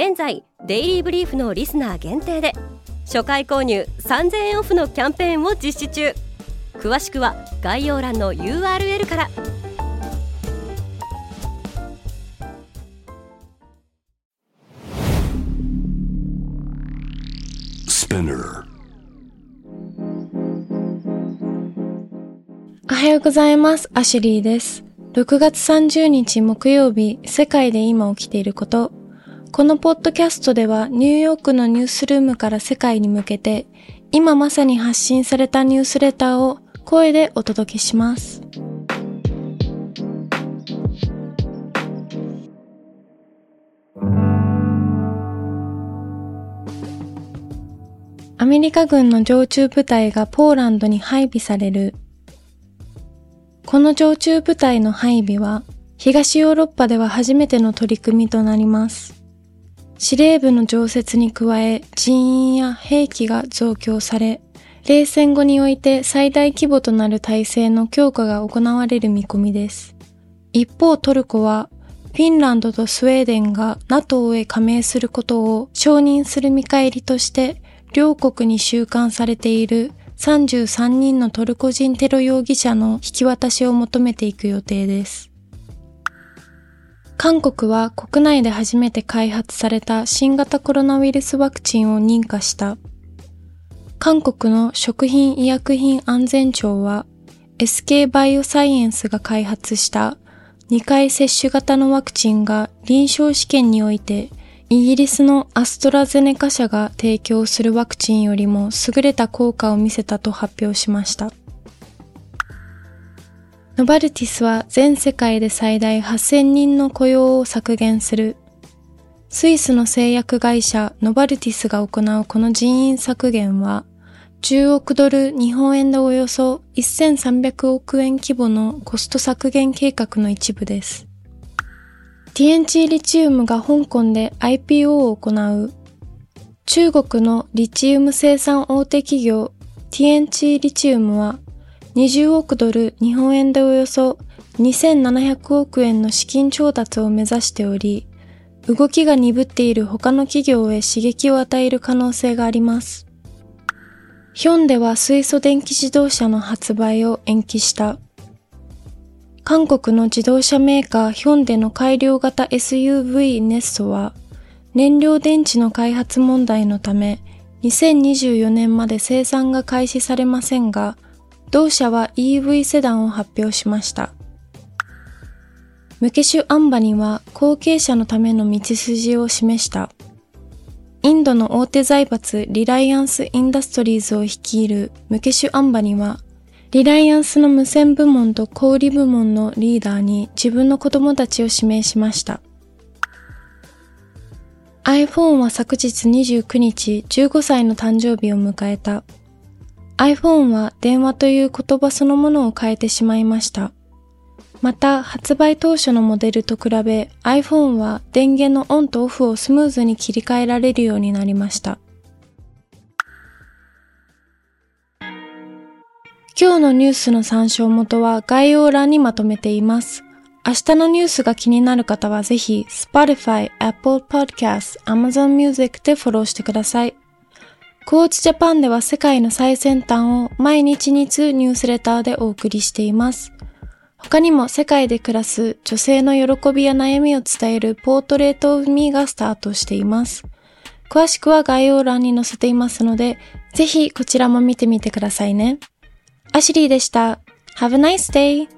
現在デイリーブリーフのリスナー限定で初回購入3000円オフのキャンペーンを実施中詳しくは概要欄の URL からおはようございます。アシュリーです。6月30日木曜日、世界で今起きていること。このポッドキャストではニューヨークのニュースルームから世界に向けて今まさに発信されたニュースレターを声でお届けします。アメリカ軍の常駐部隊がポーランドに配備される。この常駐部隊の配備は東ヨーロッパでは初めての取り組みとなります。司令部の常設に加え人員や兵器が増強され、冷戦後において最大規模となる体制の強化が行われる見込みです。一方トルコは、フィンランドとスウェーデンが NATO へ加盟することを承認する見返りとして、両国に収監されている33人のトルコ人テロ容疑者の引き渡しを求めていく予定です。韓国は国内で初めて開発された新型コロナウイルスワクチンを認可した。韓国の食品医薬品安全庁は SK バイオサイエンスが開発した2回接種型のワクチンが臨床試験においてイギリスのアストラゼネカ社が提供するワクチンよりも優れた効果を見せたと発表しました。ノバルティスは全世界で最大8000人の雇用を削減する。スイスの製薬会社ノバルティスが行うこの人員削減は、10億ドル日本円でおよそ1300億円規模のコスト削減計画の一部です。TNT リチウムが香港で IPO を行う。中国のリチウム生産大手企業 TNT リチウムは20億ドル日本円でおよそ2700億円の資金調達を目指しており、動きが鈍っている他の企業へ刺激を与える可能性があります。ヒョンデは水素電気自動車の発売を延期した。韓国の自動車メーカーヒョンデの改良型 SUV ネッソは、燃料電池の開発問題のため、2024年まで生産が開始されませんが、同社は EV セダンを発表しました。ムケシュ・アンバニは後継者のための道筋を示した。インドの大手財閥リライアンス・インダストリーズを率いるムケシュ・アンバニは、リライアンスの無線部門と小売部門のリーダーに自分の子供たちを指名しました。iPhone は昨日29日15歳の誕生日を迎えた。iPhone は電話という言葉そのものを変えてしまいました。また、発売当初のモデルと比べ iPhone は電源のオンとオフをスムーズに切り替えられるようになりました。今日のニュースの参照元は概要欄にまとめています。明日のニュースが気になる方はぜひ Spotify、Apple Podcast、Amazon Music でフォローしてください。コーチジャパンでは世界の最先端を毎日2通ニュースレターでお送りしています。他にも世界で暮らす女性の喜びや悩みを伝えるポートレートオブミーがスタートしています。詳しくは概要欄に載せていますので、ぜひこちらも見てみてくださいね。アシュリーでした。Have a nice day!